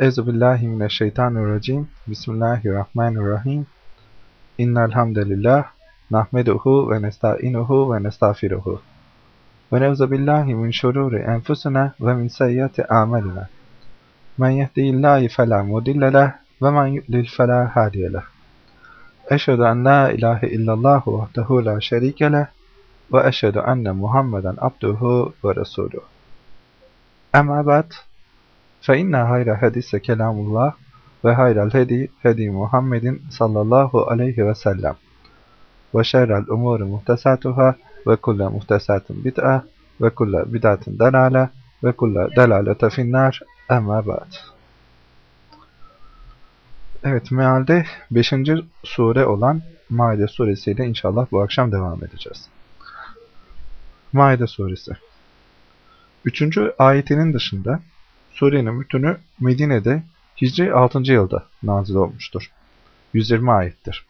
Euzubillahimineşşeytanirracim. Bismillahirrahmanirrahim. İnnel hamdelellah nahmeduhu ve nestainuhu ve nestağfiruhu. Ve nevzu billahi min şururi enfusina ve min seyyiati amelina. Men yehdihillahu fela mudille leh ve men yudlil fela hadiye leh. Eşhedü en la ilahe illallah vahdehu la şerike leh ve eşhedü enne Muhammeden abduhu ve resuluhu. Amma ba'd. İnna hayra hadise kelamullah ve hayral hedi hedi Muhammedin sallallahu aleyhi ve sellem. Ve şerrel umuri muhtesatuhâ ve kulle muhtesatun bid'a ve kulle bid'atin delale ve kulle delalete finnâr emma ba'd. Evet, mealde 5. sure olan Maide suresiyle inşallah bu akşam devam edeceğiz. Maide suresi 3. ayetinin dışında surenin bütünü Medine'de Hicri 6. yılda nazil olmuştur. 120 ayettir.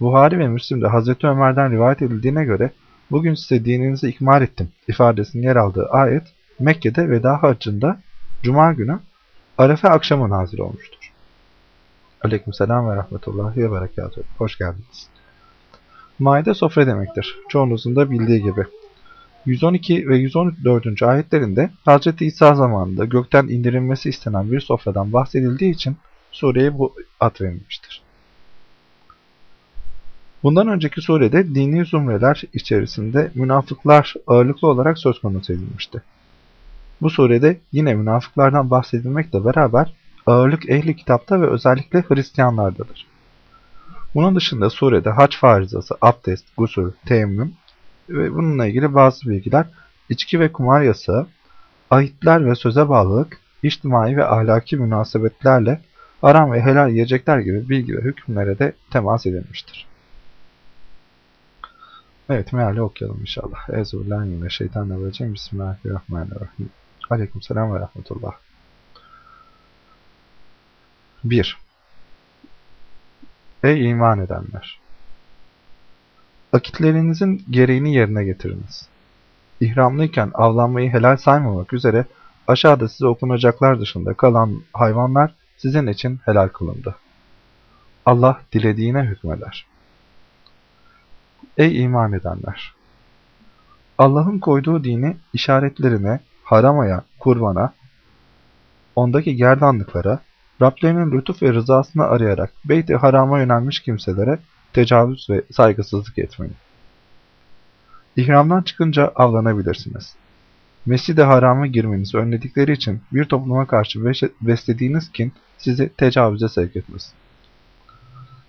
Buhari ve Müslim'de Hazreti Ömer'den rivayet edildiğine göre bugün size dininizi ikmal ettim ifadesinin yer aldığı ayet Mekke'de veda haccında Cuma günü Arefe akşamı nazil olmuştur. Aleykümselam ve rahmetullahi ve berekatuhu. Hoş geldiniz. Maide sofra demektir. Çoğunuzun da bildiği gibi. 112 ve 114. ayetlerinde Hz. İsa zamanında gökten indirilmesi istenen bir sofradan bahsedildiği için sureye bu ad verilmiştir. Bundan önceki surede dini zümreler içerisinde münafıklar ağırlıklı olarak söz konusu edilmişti. Bu surede yine münafıklardan bahsedilmekle beraber ağırlık ehli kitapta ve özellikle Hristiyanlardadır. Bunun dışında surede hac farizası, abdest, gusül, teyemmüm ve bununla ilgili bazı bilgiler, içki ve kumar yasağı, ahitler ve söze bağlılık, içtimai ve ahlaki münasebetlerle haram ve helal yiyecekler gibi bilgi ve hükümlere de temas edilmiştir. Evet, meali okuyalım inşallah. Euzubillahimineşşeytanirracim. Bismillahirrahmanirrahim. Aleyküm selam ve rahmetullah. 1. Ey iman edenler! Vakitlerinizin gereğini yerine getiriniz. İhramlıyken avlanmayı helal saymamak üzere aşağıda size okunacaklar dışında kalan hayvanlar sizin için helal kılındı. Allah dilediğine hükmeder. Ey iman edenler! Allah'ın koyduğu dini işaretlerine, haramaya, kurbana, ondaki gerdanlıklara, Rablerinin lütuf ve rızasını arayarak Beyt-i Haram'a yönelmiş kimselere tecavüz ve saygısızlık etmeyin. İhramdan çıkınca avlanabilirsiniz. Mescid-i Haram'a girmenizi önledikleri için bir topluma karşı beslediğiniz kin sizi tecavüze sevk etmesin.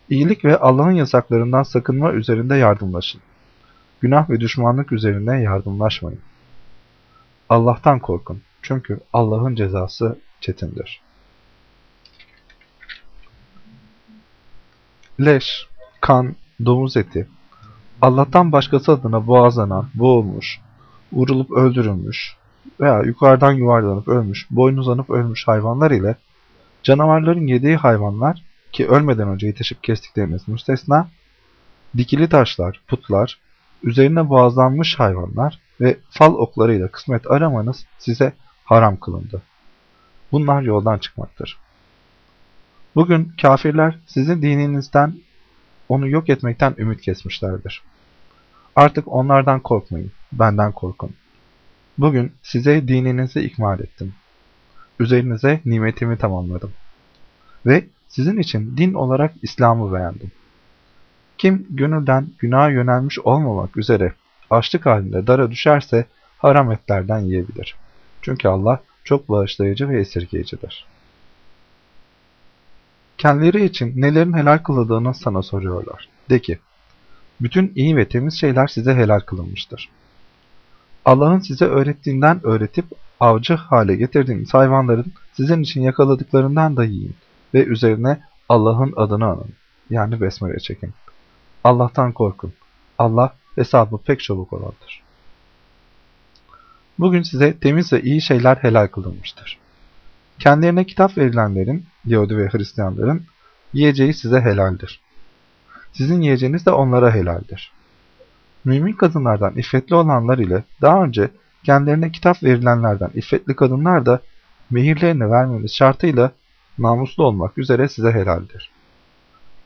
İyilik ve Allah'ın yasaklarından sakınma üzerinde yardımlaşın. Günah ve düşmanlık üzerinde yardımlaşmayın. Allah'tan korkun. Çünkü Allah'ın cezası çetindir. Leş, kan, domuz eti, Allah'tan başkası adına boğazlanan, boğulmuş, vurulup öldürülmüş veya yukarıdan yuvarlanıp ölmüş, boynuzlanıp ölmüş hayvanlar ile canavarların yediği hayvanlar ki ölmeden önce yetişip kestikleriniz müstesna, dikili taşlar, putlar, üzerine boğazlanmış hayvanlar ve fal oklarıyla kısmet aramanız size haram kılındı. Bunlar yoldan çıkmaktır. Bugün kafirler sizin dininizden onu yok etmekten ümit kesmişlerdir. Artık onlardan korkmayın, benden korkun. Bugün size dininizi ikmal ettim. Üzerinize nimetimi tamamladım. Ve sizin için din olarak İslam'ı beğendim. Kim gönülden günaha yönelmiş olmamak üzere açlık halinde dara düşerse haram etlerden yiyebilir. Çünkü Allah çok bağışlayıcı ve esirgeyicidir. Kendileri için nelerin helal kılıldığını sana soruyorlar. De ki, bütün iyi ve temiz şeyler size helal kılınmıştır. Allah'ın size öğrettiğinden öğretip avcı hale getirdiğiniz hayvanların sizin için yakaladıklarından da yiyin ve üzerine Allah'ın adını anın. Yani besmele çekin. Allah'tan korkun. Allah hesabı pek çabuk olandır. Bugün size temiz ve iyi şeyler helal kılınmıştır. Kendilerine kitap verilenlerin, Yahudi ve Hristiyanların yiyeceği size helaldir. Sizin yiyeceğiniz de onlara helaldir. Mümin kadınlardan iffetli olanlar ile daha önce kendilerine kitap verilenlerden iffetli kadınlar da mehirlerini vermeniz şartıyla namuslu olmak üzere size helaldir.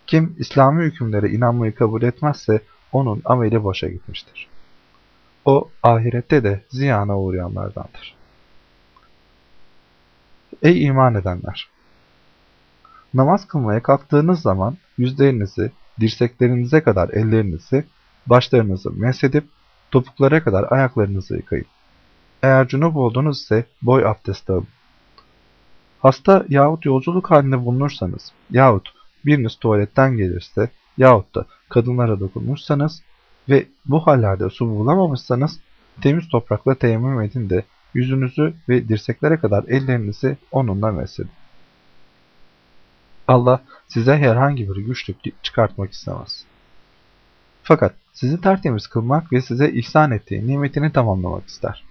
Kim İslami hükümlere inanmayı kabul etmezse onun ameli boşa gitmiştir. O ahirette de ziyana uğrayanlardandır. Ey iman edenler! Namaz kılmaya kalktığınız zaman yüzlerinizi, dirseklerinize kadar ellerinizi, başlarınızı mesedip topuklara kadar ayaklarınızı yıkayın. Eğer cunup oldunuz ise boy abdesti alın. Hasta yahut yolculuk halinde bulunursanız yahut biriniz tuvaletten gelirse yahut da kadınlara dokunmuşsanız ve bu hallerde su bulamamışsanız temiz toprakla teyemmüm edin de yüzünüzü ve dirseklere kadar ellerinizi onunla mesedin. Allah size herhangi bir güçlük çıkartmak istemez. Fakat sizi tertemiz kılmak ve size ihsan ettiği nimetini tamamlamak ister.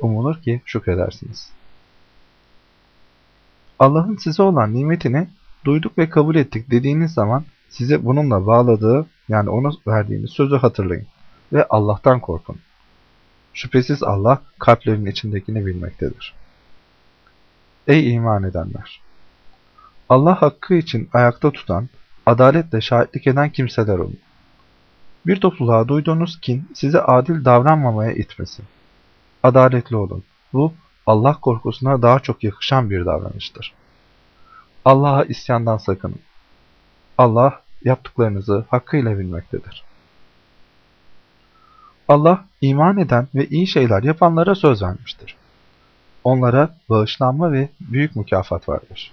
Umulur ki şükredersiniz. Allah'ın size olan nimetini duyduk ve kabul ettik dediğiniz zaman size bununla bağladığı yani ona verdiğiniz sözü hatırlayın ve Allah'tan korkun. Şüphesiz Allah kalplerin içindekini bilmektedir. Ey iman edenler! Allah hakkı için ayakta tutan, adaletle şahitlik eden kimseler olun. Bir topluluğa duyduğunuz kin size adil davranmamaya itmesin. Adaletli olun. Bu Allah korkusuna daha çok yakışan bir davranıştır. Allah'a isyandan sakının. Allah yaptıklarınızı hakkıyla bilmektedir. Allah iman eden ve iyi şeyler yapanlara söz vermiştir. Onlara bağışlanma ve büyük mükafat vardır.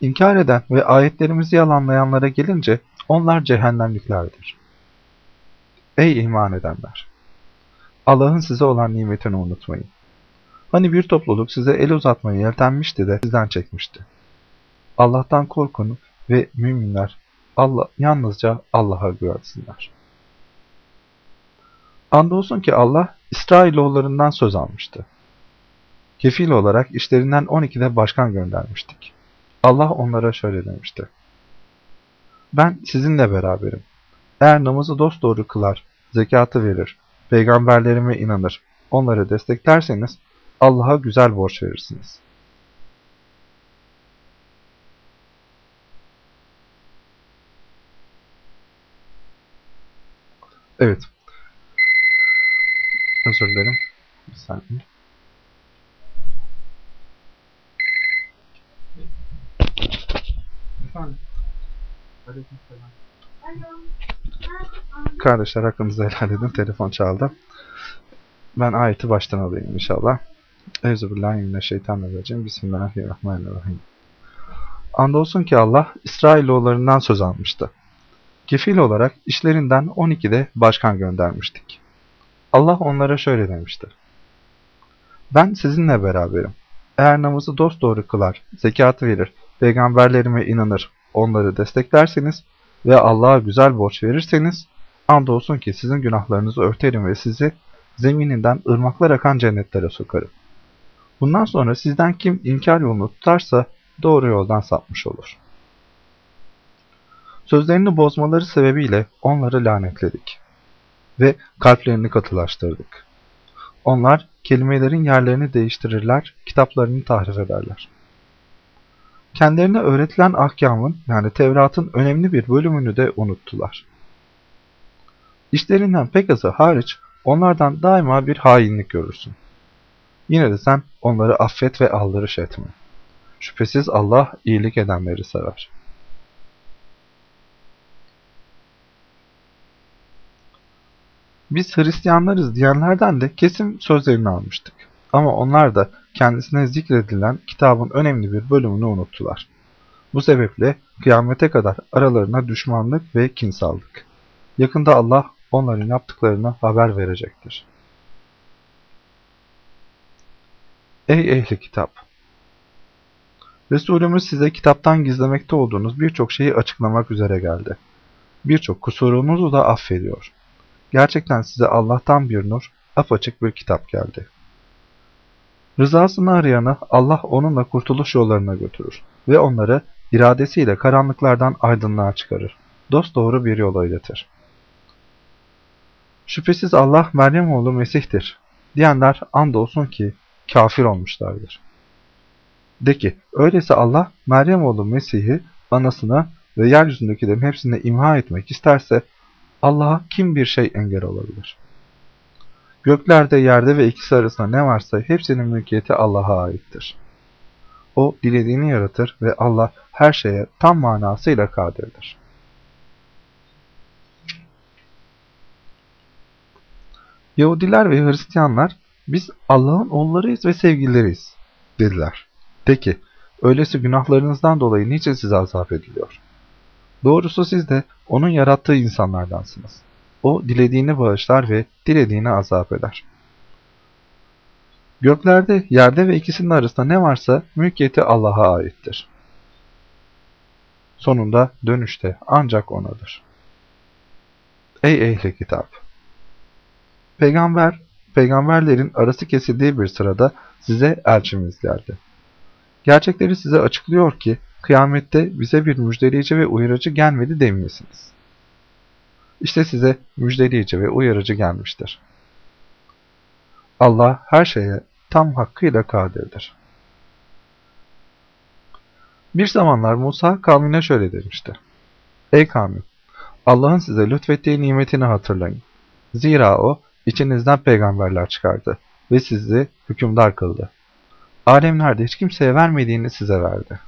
İnkar eden ve ayetlerimizi yalanlayanlara gelince onlar cehennemliklerdir. Ey iman edenler! Allah'ın size olan nimetini unutmayın. Hani bir topluluk size el uzatmayı yeltenmişti de sizden çekmişti. Allah'tan korkun ve müminler Allah, yalnızca Allah'a güvensinler. Andolsun ki Allah İsrailoğullarından söz almıştı. Kefil olarak işlerinden 12'de başkan göndermiştik. Allah onlara şöyle demişti. Ben sizinle beraberim. Eğer namazı dosdoğru kılar, zekatı verir, peygamberlerime inanır, onları desteklerseniz Allah'a güzel borç verirsiniz. Evet. Özür dilerim. Bir saniye. Kardeşler hakkınızı helal edin. Telefon çaldı. Ben ayeti baştan alayım inşallah. Euzubillahimineşşeytanirracim. Bismillahirrahmanirrahim. Andolsun ki Allah İsrailoğullarından söz almıştı. Kefil olarak işlerinden 12'de başkan göndermiştik. Allah onlara şöyle demiştir. Ben sizinle beraberim. Eğer namazı dosdoğru kılar, zekatı verir, peygamberlerime inanır, onları desteklerseniz ve Allah'a güzel borç verirseniz, andolsun ki sizin günahlarınızı örterim ve sizi zemininden ırmaklar akan cennetlere sokarım. Bundan sonra sizden kim inkar yolunu tutarsa doğru yoldan sapmış olur. Sözlerini bozmaları sebebiyle onları lanetledik ve kalplerini katılaştırdık. Onlar kelimelerin yerlerini değiştirirler, kitaplarını tahrif ederler. Kendilerine öğretilen ahkamın yani Tevrat'ın önemli bir bölümünü de unuttular. İşlerinden pek azı hariç onlardan daima bir hainlik görürsün. Yine de sen onları affet ve aldırış etme. Şüphesiz Allah iyilik edenleri sever. Biz Hristiyanlarız diyenlerden de kesim sözlerini almıştık. Ama onlar da kendisine zikredilen kitabın önemli bir bölümünü unuttular. Bu sebeple kıyamete kadar aralarına düşmanlık ve kin saldık. Yakında Allah onların yaptıklarını haber verecektir. Ey ehli kitap! Resulümüz size kitaptan gizlemekte olduğunuz birçok şeyi açıklamak üzere geldi. Birçok kusurunuzu da affediyor. Gerçekten size Allah'tan bir nur, apaçık bir kitap geldi. Rızasını arayanı Allah onunla kurtuluş yollarına götürür ve onları iradesiyle karanlıklardan aydınlığa çıkarır. Dost doğru bir yola iletir. Şüphesiz Allah Meryem oğlu Mesih'tir. Diyenler andolsun ki kafir olmuşlardır. De ki, öyleyse Allah Meryem oğlu Mesih'i anasına ve yeryüzündekilerin hepsine imha etmek isterse Allah'a kim bir şey engel olabilir? Göklerde, yerde ve ikisi arasında ne varsa hepsinin mülkiyeti Allah'a aittir. O dilediğini yaratır ve Allah her şeye tam manasıyla kadirdir. Yahudiler ve Hristiyanlar biz Allah'ın oğullarıyız ve sevgilileriyiz dediler. Peki, öylesi günahlarınızdan dolayı niçin size azap ediliyor? Doğrusu siz de onun yarattığı insanlardansınız. O dilediğini bağışlar ve dilediğini azap eder. Göklerde, yerde ve ikisinin arasında ne varsa mülkiyeti Allah'a aittir. Sonunda dönüşte ancak O'nadır. Ey ehli kitap! Peygamber, peygamberlerin arası kesildiği bir sırada size elçimiz geldi. Gerçekleri size açıklıyor ki kıyamette bize bir müjdeleyici ve uyarıcı gelmedi demeyesiniz. İşte size müjdeleyici ve uyarıcı gelmiştir. Allah her şeye tam hakkıyla kadirdir. Bir zamanlar Musa kavmine şöyle demişti. Ey kavmim! Allah'ın size lütfettiği nimetini hatırlayın. Zira o içinizden peygamberler çıkardı ve sizi hükümdar kıldı. Alemlerde hiç kimseye vermediğini size verdi.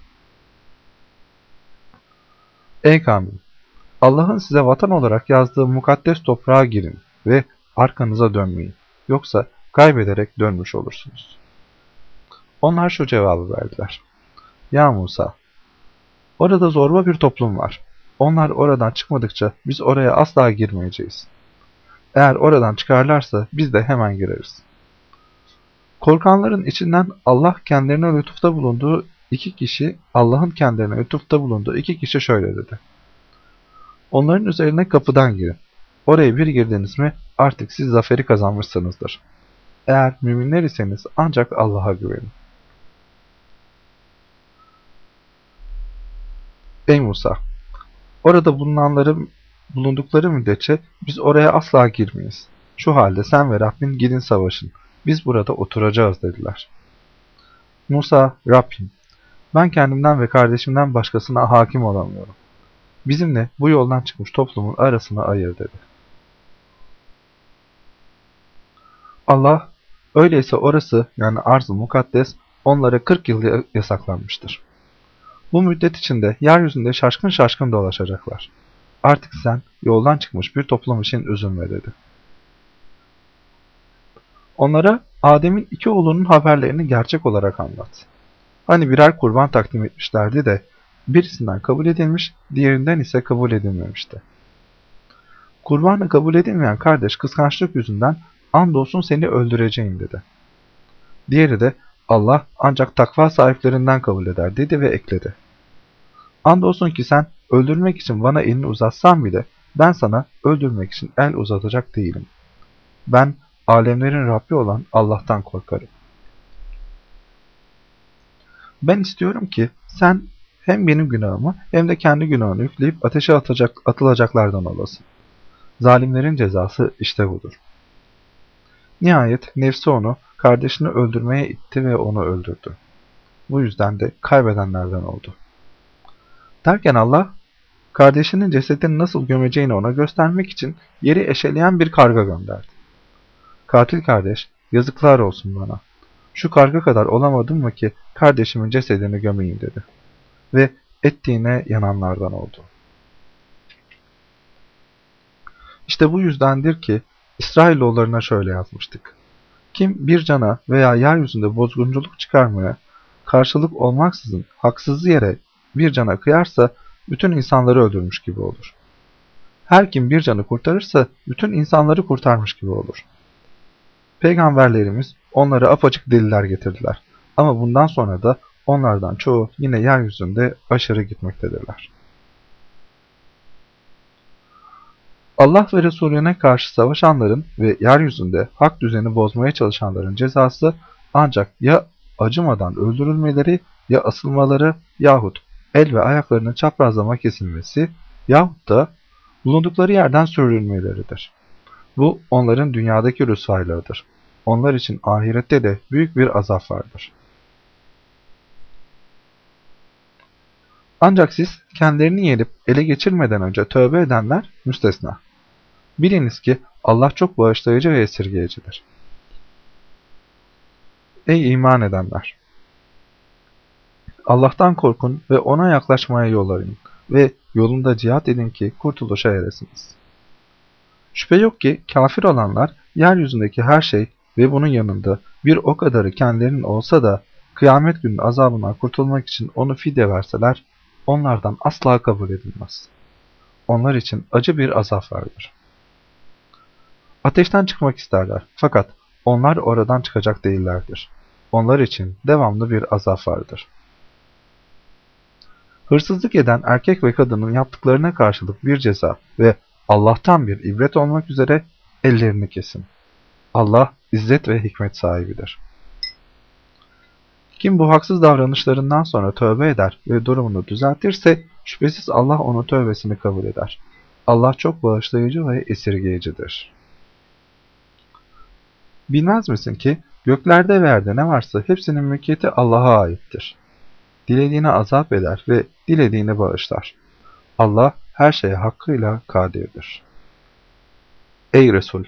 Ey kavmim! Allah'ın size vatan olarak yazdığı mukaddes toprağa girin ve arkanıza dönmeyin. Yoksa kaybederek dönmüş olursunuz. Onlar şu cevabı verdiler. Ya Musa! Orada zorba bir toplum var. Onlar oradan çıkmadıkça biz oraya asla girmeyeceğiz. Eğer oradan çıkarlarsa biz de hemen gireriz. Korkanların içinden Allah kendilerine lütufta bulunduğu iki kişi, Allah'ın kendilerine lütufta bulunduğu iki kişi şöyle dedi. Onların üzerine kapıdan girin. Oraya bir girdiniz mi artık siz zaferi kazanmışsınızdır. Eğer müminler iseniz ancak Allah'a güvenin. Ey Musa! Orada bulunanların bulundukları müddetçe biz oraya asla girmeyiz. Şu halde sen ve Rabbin gidin savaşın. Biz burada oturacağız dediler. Musa, Rabbim, ben kendimden ve kardeşimden başkasına hakim olamıyorum. Bizimle bu yoldan çıkmış toplumun arasına ayır dedi. Allah, öyleyse orası yani arz-ı mukaddes onlara 40 yıl yasaklanmıştır. Bu müddet içinde yeryüzünde şaşkın şaşkın dolaşacaklar. Artık sen yoldan çıkmış bir toplum için üzülme dedi. Onlara Adem'in iki oğlunun haberlerini gerçek olarak anlat. Hani birer kurban takdim etmişlerdi de birisinden kabul edilmiş, diğerinden ise kabul edilmemişti. Kurbanı kabul edilmeyen kardeş kıskançlık yüzünden andolsun seni öldüreceğim dedi. Diğeri de Allah ancak takva sahiplerinden kabul eder dedi ve ekledi. Andolsun ki sen öldürmek için bana elini uzatsan bile ben sana öldürmek için el uzatacak değilim. Ben alemlerin Rabbi olan Allah'tan korkarım. Ben istiyorum ki sen hem benim günahımı hem de kendi günahını yükleyip ateşe atacak, atılacaklardan olasın. Zalimlerin cezası işte budur. Nihayet nefsi onu kardeşini öldürmeye itti ve onu öldürdü. Bu yüzden de kaybedenlerden oldu. Derken Allah, kardeşinin cesedini nasıl gömeceğini ona göstermek için yeri eşeleyen bir karga gönderdi. Katil kardeş, yazıklar olsun bana. Şu karga kadar olamadım mı ki kardeşimin cesedini gömeyim dedi. Ve ettiğine yananlardan oldu. İşte bu yüzdendir ki İsrailoğullarına şöyle yazmıştık. Kim bir cana veya yeryüzünde bozgunculuk çıkarmaya karşılık olmaksızın haksız yere bir cana kıyarsa bütün insanları öldürmüş gibi olur. Her kim bir canı kurtarırsa bütün insanları kurtarmış gibi olur. Peygamberlerimiz onlara apaçık deliller getirdiler. Ama bundan sonra da onlardan çoğu yine yeryüzünde aşırı gitmektedirler. Allah ve Resulüne karşı savaşanların ve yeryüzünde hak düzeni bozmaya çalışanların cezası ancak ya acımadan öldürülmeleri ya asılmaları yahut el ve ayaklarının çaprazlama kesilmesi yahut da bulundukları yerden sürülmeleridir. Bu onların dünyadaki rüsvaylığıdır. Onlar için ahirette de büyük bir azap vardır. Ancak siz kendilerini yenip ele geçirmeden önce tövbe edenler müstesna. Biliniz ki Allah çok bağışlayıcı ve esirgeyicidir. Ey iman edenler! Allah'tan korkun ve ona yaklaşmaya yol arayın ve yolunda cihat edin ki kurtuluşa eresiniz. Şüphe yok ki kafir olanlar yeryüzündeki her şey ve bunun yanında bir o kadarı kendilerinin olsa da kıyamet günün azabından kurtulmak için onu fide verseler onlardan asla kabul edilmez. Onlar için acı bir azap vardır. Ateşten çıkmak isterler fakat onlar oradan çıkacak değillerdir. Onlar için devamlı bir azap vardır. Hırsızlık eden erkek ve kadının yaptıklarına karşılık bir ceza ve Allah'tan bir ibret olmak üzere ellerini kesin. Allah izzet ve hikmet sahibidir. Kim bu haksız davranışlarından sonra tövbe eder ve durumunu düzeltirse şüphesiz Allah onun tövbesini kabul eder. Allah çok bağışlayıcı ve esirgeyicidir. Bilmez misin ki göklerde ve yerde ne varsa hepsinin mülkiyeti Allah'a aittir. Dilediğine azap eder ve dilediğini bağışlar. Allah her şeye hakkıyla kadirdir. Ey Resul!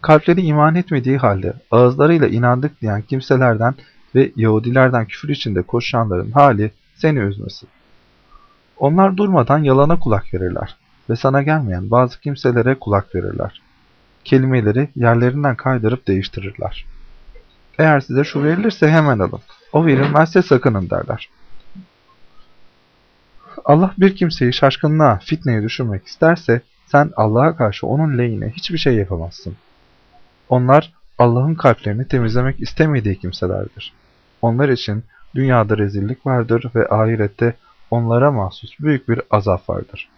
Kalpleri iman etmediği halde ağızlarıyla inandık diyen kimselerden ve Yahudilerden küfür içinde koşanların hali seni üzmesin. Onlar durmadan yalana kulak verirler ve sana gelmeyen bazı kimselere kulak verirler. Kelimeleri yerlerinden kaydırıp değiştirirler. Eğer size şu verilirse hemen alın, o verilmezse sakının derler. Allah bir kimseyi şaşkınlığa, fitneye düşürmek isterse sen Allah'a karşı onun lehine hiçbir şey yapamazsın. Onlar Allah'ın kalplerini temizlemek istemediği kimselerdir. Onlar için dünyada rezillik vardır ve ahirette onlara mahsus büyük bir azap vardır.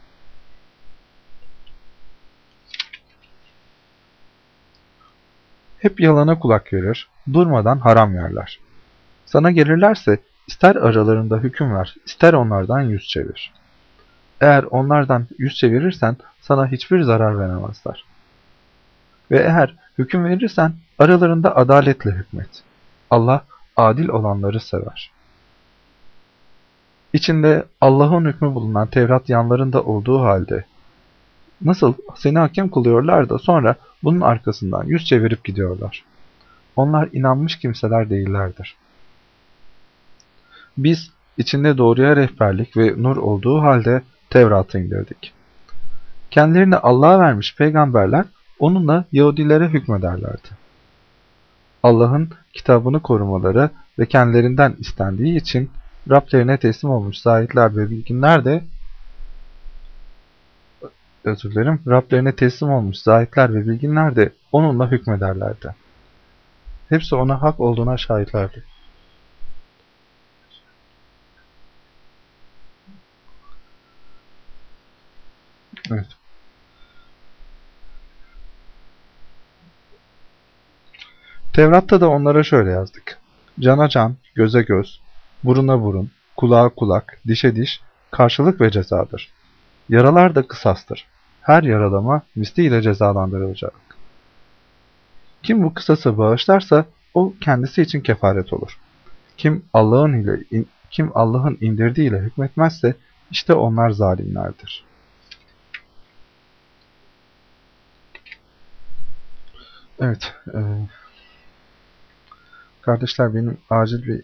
Hep yalana kulak verir, durmadan haram yerler. Sana gelirlerse ister aralarında hüküm ver, ister onlardan yüz çevir. Eğer onlardan yüz çevirirsen sana hiçbir zarar veremezler. Ve eğer hüküm verirsen aralarında adaletle hükmet. Allah adil olanları sever. İçinde Allah'ın hükmü bulunan Tevrat yanlarında olduğu halde nasıl seni hakem kılıyorlar da sonra bunun arkasından yüz çevirip gidiyorlar. Onlar inanmış kimseler değillerdir. Biz içinde doğruya rehberlik ve nur olduğu halde Tevrat'ı indirdik. Kendilerine Allah'a vermiş peygamberler onunla Yahudilere hükmederlerdi. Allah'ın kitabını korumaları ve kendilerinden istendiği için Rablerine teslim olmuş zahitler ve bilginler de özür dilerim, Rablerine teslim olmuş zahitler ve bilginler de onunla hükmederlerdi. Hepsi ona hak olduğuna şahitlerdi. Evet. Tevrat'ta da onlara şöyle yazdık. Cana can, göze göz, buruna burun, kulağa kulak, dişe diş, karşılık ve cezadır. Yaralar da kısastır. Her yaralama misliyle cezalandırılacak. Kim bu kısası bağışlarsa o kendisi için kefaret olur. Kim Allah'ın ile kim Allah'ın indirdiğiyle hükmetmezse işte onlar zalimlerdir. Evet. E Kardeşler benim acil bir